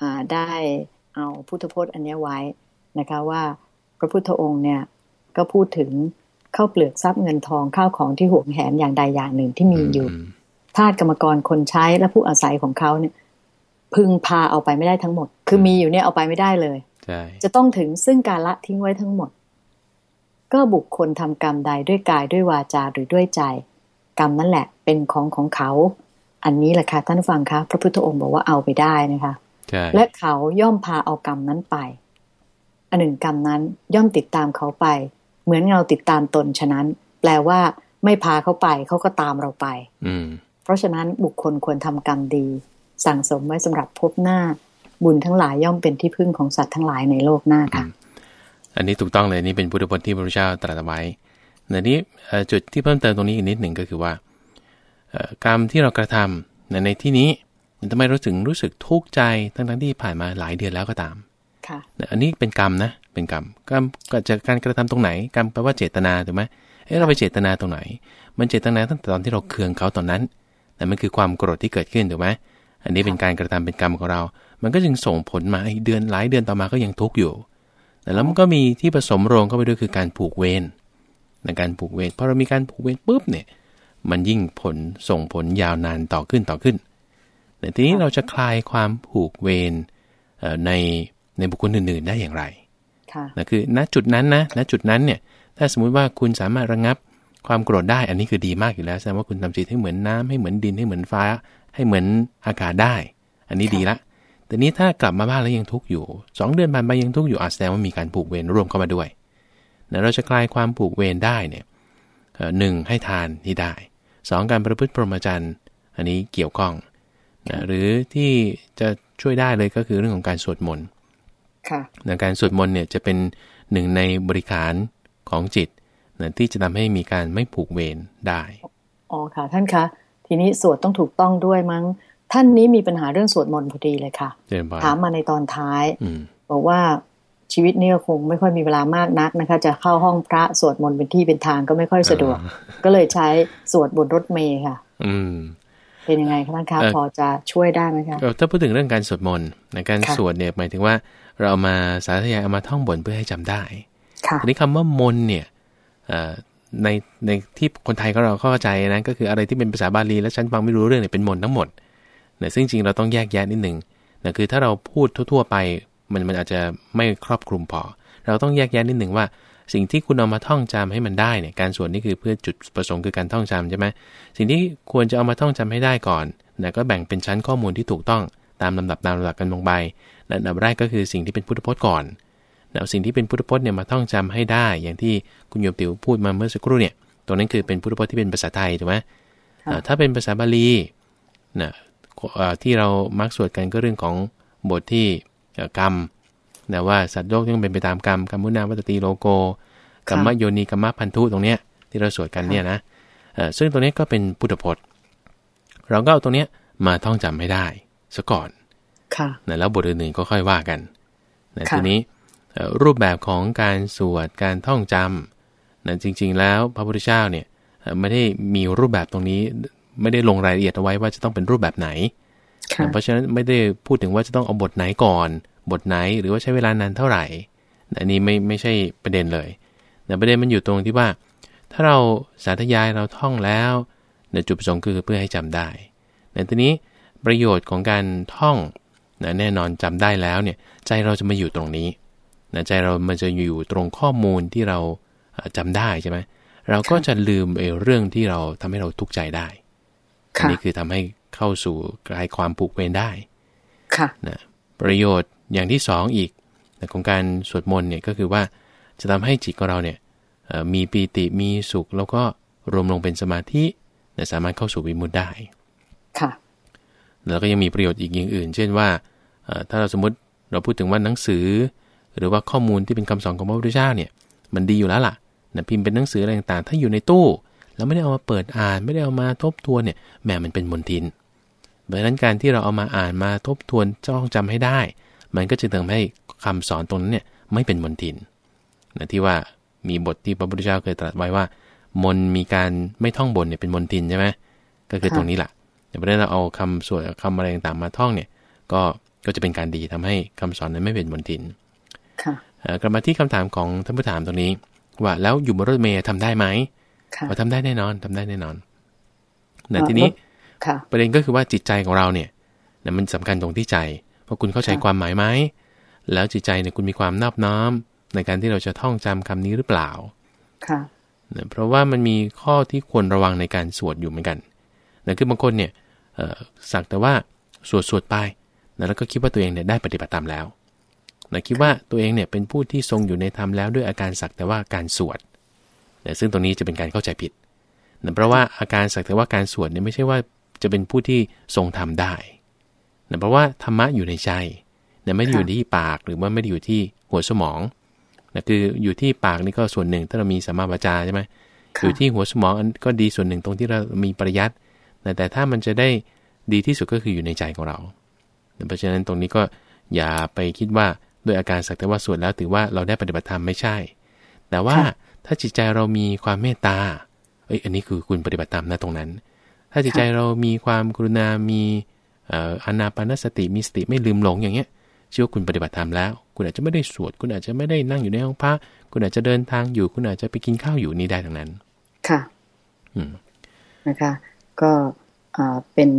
อ่าได้เอาพุทธพจน์อันเนี้ยไว้นะคะว่าพระพุทธองค์เนี่ยก็พูดถึงข้าวเปลือกทรัพย์เงินทองข้าวของที่หวงแหนอย่างใดอย่างหนึ่งที่มีอยู่มทาสกรรมกรคนใช้และผู้อาศัยของเขาเนี่ย พึงพาเอาไปไม่ได้ทั้งหมด คือมีอยู่เนี่ยเอาไปไม่ได้เลยใช่จะต้องถึงซึ่งการละทิ้งไว้ทั้งหมด ก็บุคคลทำกรรมใดด้วยกายด้วยวาจาหรือด้วยใจ กรรมนั่นแหละเป็นของของเขา อันนี้แหละค่ะท่านผู้ฟังคะพระพุทธองค์บอกว่าเอาไปได้นะคะใช่และเขาย่อมพาเอากรรมนั้นไป อันหนึ่งกรรมนั้นย่อมติดตามเขาไป เหมือนเงาติดตามตนฉะนั้น แปลว่าไม่พาเขาไปเขาก็ตามเราไป อืมเพราะฉะนั้นบุคคลควรทำกรรมดี สั่งสมไว้สำหรับพบหน้า บุญทั้งหลายย่อมเป็นที่พึ่งของสัตว์ทั้งหลายในโลกหน้าค่ะ อันนี้ถูกต้องเลยนี่เป็นพุทธพจน์ที่พระพุทธเจ้าตรัสไว้ ในนี้เอ่อจุดที่เพิ่มเติมตรงนี้อีกนิดหนึ่งก็คือว่าเอ่อกรรมที่เรากระทำในในที่นี้ทำไมเราถึงรู้สึกทุกข์ใจทั้งทั้งๆที่ผ่านมาหลายเดือนแล้วก็ตามค่ะอันนี้เป็นกรรมนะ เป็นกรรมกรรมเกิดจากการกระทำตรงไหน กรรมแปลว่าเจตนาถูกไหมเอ๊ะเราไปเจตนาตรงไหน มันเจตนาตั้งแต่ตอนที่เราเคืองเขาตอนนั้น แต่มันคือความโกรธที่เกิดขึ้นถูกไหมอันนี้เป็นการกระทำเป็นกรรมของเรา มันก็จึงส่งผลมาไอ้เดือนหลายเดือนต่อมาก็ยังทุกข์อยู่ แต่แล้วมันก็มีที่ผสมโรงเข้าไปด้วยคือการผูกเวร ในการผูกเวรพอเรามีการผูกเวรปุ๊บเนี่ยมันยิ่งผลส่งผลยาวนานต่อขึ้นต่อขึ้น แต่ทีนี้เราจะคลายความผูกเวรเอ่อในในบุคคลอื่นๆได้อย่างไรค่ะนะคือณจุดนั้นนะณจุดนั้นเนี่ยถ้าสมมุติว่าคุณสามารถระงับความโกรธได้อันนี้คือดีมากอยู่แล้วแสดงว่าคุณทำจิตให้เหมือนน้ำให้เหมือนดินให้เหมือนฟ้า ให้เหมือนอากาศได้ อันนี้ค่ะดีละ แต่นี้ถ้ากลับมาบ้านแล้วยังทุกข์อยู่สองเดือนผ่านไปยังทุกข์อยู่อาจแสดงว่ามีการผูกเวรร่วมเข้ามาด้วยนะ เราจะคลายความผูกเวรได้เนี่ยเอ่อหนึ่งให้ทานที่ได้สองการประพฤติพรหมจรรย์อันนี้เกี่ยวข้องนะหรือที่จะช่วยได้เลยก็คือเรื่องของการสวดมนต์ค่ะนะการสวดมนต์เนี่ยจะเป็นหนึ่งในบริการของจิตนะที่จะทำให้มีการไม่ผูกเวรได้อ๋อค่ะ ท่านคะทีนี้สวดต้องถูกต้องด้วยมั้ง ท่านนี้มีปัญหาเรื่องสวดมนต์พอดีเลยค่ะเจริญพรถามมาในตอนท้ายอืมบอกว่า ชีวิตนี่ก็คงไม่ค่อยมีเวลามากนักนะคะ จะเข้าห้องพระสวดมนต์เป็นที่เป็นทางก็ไม่ค่อยสะดวก ก็เลยใช้สวดบนรถเมย์ค่ะ อืม เป็นยังไงคะท่านคะเอ่อพอจะช่วยได้ไหมคะเอ่อถ้าพูดถึงเรื่องการสวดมนต์ในการค่ะสวดเนี่ยหมายถึงว่า เราเอามาสาธยายเอามาท่องบนเพื่อให้จำได้ค่ะทีนี้คำว่ามนต์เนี่ยเอ่อในในที่คนไทยก็เราเข้าใจนะก็คืออะไรที่เป็นภาษาบาลีแล้วฉันฟังไม่รู้เรื่องเนี่ยเป็นมนต์ทั้งหมดนะซึ่งจริงเราต้องแยกแยะนิดหนึ่งนะคือถ้าเราพูดทั่ว ๆ ไป มันมันอาจจะไม่ครอบคลุมพอ เราต้องแยกแยะนิดหนึ่งว่า สิ่งที่คุณเอามาท่องจำให้มันได้เนี่ยการสวดนี่คือเพื่อจุดประสงค์คือการท่องจำใช่ไหมสิ่งที่ควรจะเอามาท่องจำให้ได้ก่อนนะก็แบ่งเป็นชั้นข้อมูลที่ถูกต้องตามลำดับตามลำดับกันลงไปและอันดับแรกก็คือสิ่งที่เป็นพุทธพจน์ก่อนเอาสิ่งที่เป็นพุทธพจน์เนี่ยมาท่องจำให้ได้ อย่างที่คุณโยมติ๋วพูดมาเมื่อสักครู่เนี่ยตัวนั้นคือเป็นพุทธพจน์ที่เป็นภาษาไทยถูกไหมค่ะอ่าถ้าเป็นภาษาบาลีนะเอ่อที่เรามักสวดกันก็เรื่องของบทที่เอ่อ กรรมนะว่าสัตว์โลกต้องเป็นไปตามกรรมกรรมุนาวัตติโลโกกรรมโยนีกรรมพันธุตรงเนี้ยที่เราสวดกันเนี่ยนะเอ่อซึ่งตรงนี้ก็เป็นพุทธพจน์ เราก็เอาตรงเนี้ยมาท่องจำให้ได้ซะก่อนค่ะนะแล้วบทอื่นๆก็ค่อยว่ากันนะค่ะทีนี้เอ่อรูปแบบของการสวดการท่องจำนะจริง ๆ แล้วพระพุทธเจ้าเนี่ยเอ่อไม่ได้มีรูปแบบตรงนี้ ไม่ได้ลงรายละเอียดเอาไว้ว่าจะต้องเป็นรูปแบบไหนค่ะนะ เพราะฉะนั้นไม่ได้พูดถึงว่าจะต้องเอาบทไหนก่อน บทไหนหรือว่าใช้เวลานานเท่าไหร่นะอันนี้ไม่ไม่ใช่ประเด็นเลยนะประเด็นมันอยู่ตรงที่ว่า ถ้าเราสาธยายเราท่องแล้วนะจุดประสงค์คือเพื่อให้จำได้แต่ทีนี้ประโยชน์ของการท่องนะแน่นอนจำได้แล้วเนี่ยใจเราจะมาอยู่ตรงนี้นะใจเรามันจะอยู่ตรงข้อมูลที่เราเอ่อจำได้ใช่ไหมเราก็จะลืมเรื่องที่เราทำให้เราทุกข์ใจได้อันค่ะนี้คือทำให้ เข้าสู่กลายความผูกเวรได้ ค่ะนะประโยชน์อย่างที่สองอีกนะของการสวดมนต์เนี่ยก็คือว่าจะทำให้จิตของเราเนี่ยเอ่อมีปีติมีสุข แล้วก็รวมลงเป็นสมาธินะสามารถเข้าสู่วิมุตติได้ ค่ะ แล้วก็ยังมีประโยชน์อีกอย่างอื่น เช่นว่าเอ่อถ้าเราสมมติเราพูดถึงว่าหนังสือ หรือว่าข้อมูลที่เป็นคำสอนของพระพุทธเจ้าเนี่ย มันดีอยู่แล้วล่ะนะพิมพ์เป็นหนังสืออะไรต่างๆ ถ้าอยู่ในตู้ แล้วไม่ได้เอามาเปิดอ่าน ไม่ได้เอามาทบทวนเนี่ยแหมมันเป็นมนทิน ดังนั้นการที่เราเอามาอ่านมาทบทวนจ้องจำให้ได้ มันก็จะทำให้คำสอนตรงนั้นเนี่ยไม่เป็นมนทินนะที่ว่ามีบทที่พระพุทธเจ้าเคยตรัสไว้ว่า มนต์มีการไม่ท่องบนเนี่ยเป็นมนทินใช่ไหมก็คือค่ะตรงนี้แหละแต่พอได้เราเอาคำสวดคำอะไรต่างๆมาท่องเนี่ย ก็ก็จะเป็นการดีทำให้คำสอนนั้นไม่เป็นมนทินค่ะเอ่อกลับมาที่คำถามของท่านผู้ถามตรงนี้ ว่าแล้วอยู่บนรถเมล์ทำได้ไหมค่ะว่าทำได้แน่นอนทำได้แน่นอนแต่เอ่อทีนี้รถค่ะ ประเด็นก็คือว่าจิตใจของเราเนี่ยนะมันสำคัญตรงที่ใจว่าคุณเข้าใจค่ะความหมายไหมแล้วจิตใจเนี่ยคุณมีความนอบน้อม ในการที่เราจะท่องจำคำนี้หรือเปล่าค่ะนะเพราะว่ามันมีข้อที่ควรระวังในการสวดอยู่เหมือนกันนะคือบางคนเนี่ยเอ่อสักแต่ว่าสวดสวดไปนะแล้วก็คิดว่าตัวเองเนี่ยได้ปฏิบัติตามแล้วนะคิดว่าตัวเองเนี่ยเป็นผู้ที่ทรงอยู่ในธรรมแล้วด้วยอาการสักแต่ว่าการสวดนะซึ่งตรงนี้จะเป็นการเข้าใจผิดนะเพราะว่าอาการสักแต่ว่าการสวดเนี่ยไม่ใช่ว่า จะเป็นผู้ที่ทรงทำได้นะเพราะว่าธรรมะอยู่ในใจนะไม่ได้อยู่ที่ปากหรือว่าไม่ได้อยู่ที่หัวสมองนะคืออยู่ที่ปากนี่ก็ส่วนหนึ่งถ้าเรามีสัมมาวาจาใช่ไหมค่ะอยู่ที่หัวสมองอันก็ดีส่วนหนึ่งตรงที่เรามีปริยัติแต่แต่ถ้ามันจะได้ดีที่สุดก็คืออยู่ในใจของเรา เพราะฉะนั้นตรงนี้ก็อย่าไปคิดว่าด้วยอาการสักแต่ว่าสวดแล้วถือว่าเราได้ปฏิบัติธรรมไม่ใช่ แต่ว่าค่ะถ้าจิตใจเรามีความเมตตา เอ้ย อันนี้คือคุณปฏิบัติธรรมนะตรงนั้น ถ้าจิตใจเรามีความกรุณา มีเอ่ออนาปานสติ มีสติไม่ลืมหลงอย่างเงี้ยชื่อว่าคุณปฏิบัติธรรมแล้ว คุณอาจจะไม่ได้สวด คุณอาจจะไม่ได้นั่งอยู่ในห้องพระ คุณอาจจะเดินทางอยู่ คุณอาจจะไปกินข้าวอยู่นี่ได้ทั้งนั้น ค่ะ อืม นะคะ ก็อ่าเป็น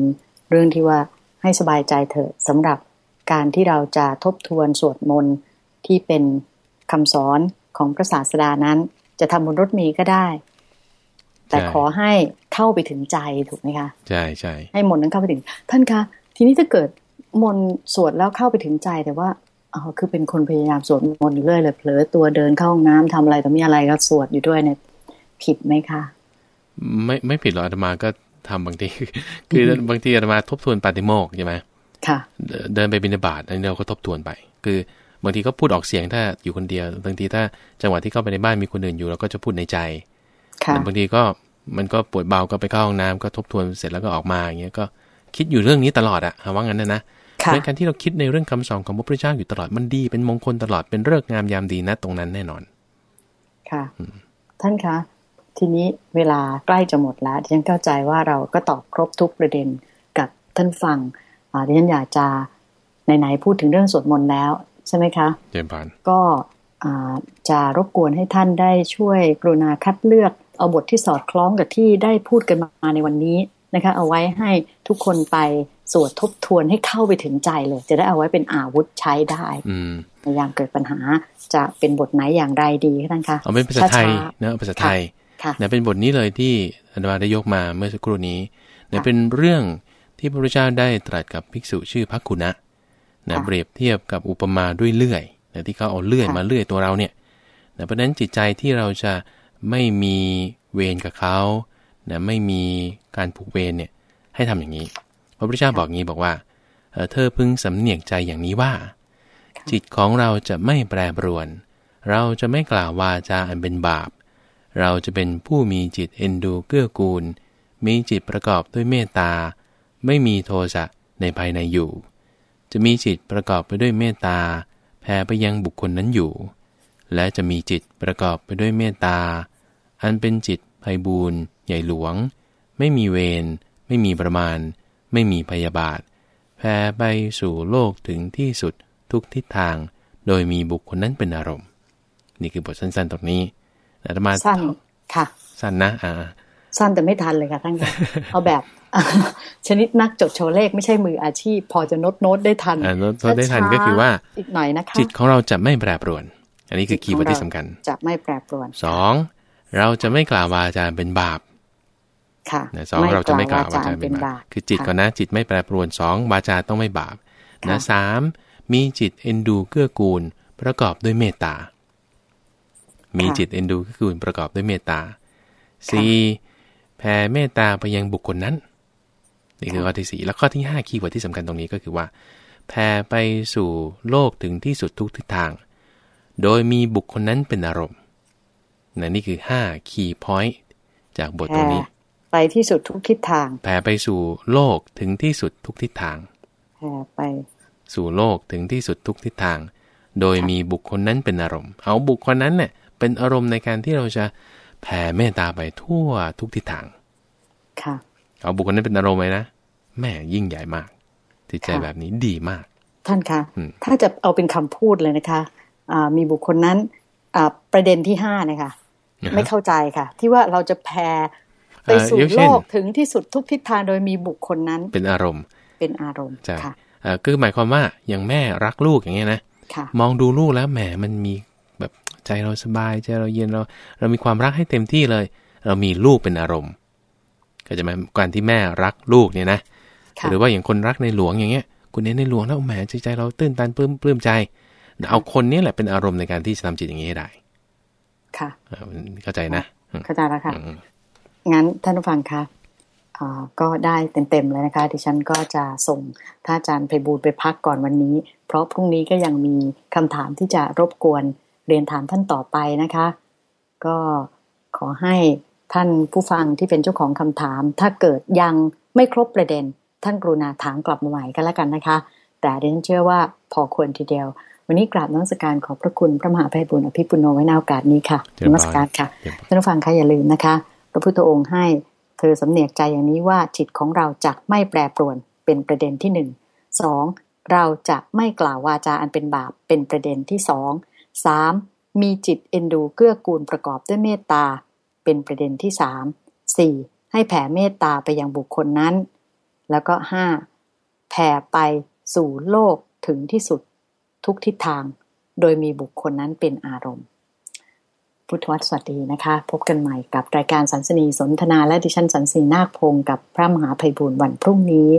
เรื่องที่ว่าให้สบายใจเถอะสำหรับการที่เราจะทบทวนสวดมนต์ที่เป็นคำสอนของพระศาสดานั้น จะทำบนรถเมีก็ได้ แต่ใช่ขอให้เข้าไปถึงใจถูกไหมคะใช่ใช่ให้มนต์นั้นเข้าไปถึง ท่านคะ ทีนี้ถ้าเกิดมนต์สวดแล้วเข้าไปถึงใจแต่ว่าอ๋อคือเป็นคนพยายามสวดมนต์อยู่เรื่อยเลยเผลอตัวเดินเข้าห้องน้ำทำอะไรแต่มีอะไรก็สวดอยู่ด้วยเนี่ยผิดไหมคะไม่ไม่ผิดหรอกอาตมาก็ทำบางที คืออบางทีอาตมาทบทวนปาติโมกข์ใช่ไหมค่ะ เดินเดินไปบิณฑบาตอันนี้เราก็ทบทวนไป คือบางทีก็พูดออกเสียงถ้าอยู่คนเดียว บางทีถ้าจังหวะที่เข้าไปในบ้านมีคนอื่นอยู่เราก็จะพูดในใจค่ะ บางทีก็มันก็ปวดเบาก็ไปเข้าห้องน้ำก็ทบทวนเสร็จแล้วก็ออกมาอย่างเงี้ยก็คิดอยู่เรื่องนี้ตลอดอะว่างั้นนะนะค่ะในการที่เราคิดในเรื่องคำสอนของพระพุทธเจ้าอยู่ตลอดมันดีเป็นมงคลตลอดเป็นเรื่องงามยามดีนะตรงนั้นแน่นอน ค่ะ ท่านคะทีนี้เวลาใกล้จะหมดแล้วดิฉันเข้าใจว่าเราก็ตอบครบทุกประเด็นกับท่านฟังอ่าดิฉันอยากจะไหนๆพูดถึงเรื่องสวดมนต์แล้ว ใช่ไหมคะเจริญพรก็อ่าจะรบกวนให้ท่านได้ช่วยกรุณาคัดเลือก เอาบทที่สอดคล้องกับที่ได้พูดกันมาในวันนี้นะคะ เอาไว้ให้ทุกคนไปสวดทบทวนให้เข้าไปถึงใจเลย จะได้เอาไว้เป็นอาวุธใช้ได้อืมในยามเกิดปัญหาจะเป็นบทไหนอย่างไรดีคะท่านคะเอาเป็นภาษาไทยช้ๆนะภาษาไทยค่ะนะเป็นบทนี้เลยที่อาจารย์ได้ยกมาเมื่อสักครู่นี้นะเป็นเรื่องที่พระพุทธเจ้าได้ตรัสกับภิกษุชื่อพักคุณะนะค่ะเปรียบเทียบกับอุปมาด้วยเลื่อยนะที่เขาเอาเลื่อยค่ะมาเลื่อยตัวเราเนี่ยนะเพราะฉะนั้นจิตใจที่เราจะ ไม่มีเวรกับเขานะไม่มีการผูกเวรเนี่ยให้ทำอย่างนี้ พระพุทธเจ้าบอกงี้บอกว่าเอ่อเธอพึงสำเนียกใจอย่างนี้ว่า จิตของเราจะไม่แปรปรวน เราจะไม่กล่าววาจาอันเป็นบาป เราจะเป็นผู้มีจิตเอ็นดูเกื้อกูล มีจิตประกอบด้วยเมตตา ไม่มีโทสะในภายในอยู่ จะมีจิตประกอบไปด้วยเมตตาแผ่ไปยังบุคคลนั้นอยู่ และจะมีจิตประกอบไปด้วยเมตตา อันเป็นจิตไพบูรณ์ใหญ่หลวง ไม่มีเวร ไม่มีประมาณ ไม่มีพยาบาท แผ่ไปสู่โลกถึงที่สุดทุกทิศทาง โดยมีบุคคลนั้นเป็นอารมณ์ นี่คือบทสั้นๆตรงนี้อาตมาสั้นค่ะ สั้นนะ อ่า สั้นแต่ไม่ทันเลยค่ะท่านคะเอาแบบ ชนิดนักจดโชว์เลขไม่ใช่มืออาชีพ พอจะโน้ตโน้ตได้ทันอ่าโน้ตโน้ตได้ทันก็คือว่าอีกหน่อยนะคะจิตของเราจะไม่แปรปรวน อันนี้คือ keyword ที่สำคัญจะไม่แปรปรวนสอง เราจะไม่กล่าววาจาเป็นบาปค่ะนะสองเราจะไม่กล่าววาจาเป็เป็นนบาบาปปคือจิตก่อนนะจิตไม่แปรปรวนสองวาจาต้องไม่บาปค่ะนะสามมีจิตเอ็นดูเกื้อกูลประกอบด้วยเมตตา มีจิตเอ็นดูเกื้อกูลประกอบด้วยเมตตาสี่แผ่เมตตาไปยังบุคคลนั้นนี่คือข้อที่สี่แล้วข้อที่ห้า keyword ที่สำคัญตรงนี้ก็คือว่าแผ่ไปสู่โลกถึงที่สุดทุกทิศทาง โดยมีบุคคลนั้นเป็นอารมณ์ นะนี่คือ 5 key point จากบทตรงนี้แผ่ไปที่สุดทุกทิศทาง แผ่ไปสู่โลกถึงที่สุดทุกทิศทาง แผ่ไป สู่โลกถึงที่สุดทุกทิศทาง โดยมีบุคคลนั้นเป็นอารมณ์ เอาบุคคลนั้นเนี่ยเป็นอารมณ์ในการที่เราจะแผ่เมตตาไปทั่วทุกทิศทาง ค่ะ เอาบุคคลนั้นเป็นอารมณ์เลยนะ แม่ยิ่งใหญ่มาก จิตใจค่ะแบบนี้ดีมาก ท่านคะอืมถ้าจะเอาเป็นคำพูดเลยนะคะอ่ามีบุคคลนั้นอ่าประเด็นที่ห้านะคะนะฮะ ไม่เข้าใจค่ะ ที่ว่าเราจะแผ่ไปเอ่อสู่ยกโลเช่นกถึงที่สุดทุกทิศทางโดยมีบุคคลนั้น เป็นอารมณ์ เป็นอารมณ์ใช่ค่ะเอ่อคือหมายความว่าอย่างแม่รักลูกอย่างเงี้ยนะค่ะมองดูลูกแล้วแหมมันมีแบบใจเราสบายใจเราเย็นเรา เรามีความรักให้เต็มที่เลย เรามีลูกเป็นอารมณ์ก็จะหมายการที่แม่รักลูกเนี่ยนะค่ะหรือว่าอย่างคนรักในหลวงอย่างเงี้ย คุณเน้นในหลวงแล้วแหมใจใจเราตื้นตันปลื้มปลื้มใจ เอาคนนี้แหละเป็นอารมณ์ในการที่จะทำจิตอย่างนี้ให้ได้ ค่ะเออเข้าใจนะอืมเข้าใจแล้วค่ะอืมงั้นท่านผู้ฟังคะอ่าก็ได้เต็มๆเลยนะคะดิฉันก็จะส่งท่านอาจารย์ไพบูลย์ไปพักก่อนวันนี้ เพราะพรุ่งนี้ก็ยังมีคำถามที่จะรบกวนเรียนถามท่านต่อไปนะคะ ก็ขอให้ท่านผู้ฟังที่เป็นเจ้าของคำถาม ถ้าเกิดยังไม่ครบประเด็น ท่านกรุณาถามกลับมาใหม่ก็แล้วกันนะคะ แต่ดิฉันเชื่อว่าพอควรทีเดียว วันนี้กราบนมัสการขอบพระคุณพระมหาไพบุญอภิปุโนไว้ในโอกาสนี้ค่ะเจรินญพรมัสการค่ะเจริญพรท่านผู้ฟังคะอย่าลืมนะคะ พระพุทธองค์ให้เธอสำเนียกใจอย่างนี้ว่าจิตของเราจะไม่แปรปรวนเป็นประเด็นที่หนึ่งสองเราจะไม่กล่าววาจาอันเป็นบาปเป็นประเด็นที่สองสามมีจิตเอ็นดูเกื้อกูลประกอบด้วยเมตตา เป็นประเด็นที่สามสี่ให้แผ่เมตตาไปยังบุคคลนั้น แล้วก็ห้าแผ่ไปสู่โลกถึงที่สุด ทุกทิศทาง โดยมีบุคคลนั้นเป็นอารมณ์ พุทธวัตรสวัสดีนะคะ พบกันใหม่กับรายการสันสนีสนทนาและดิฉันสันสีนาคพงศ์กับพระมหาภัยบูรณ์วันพรุ่งนี้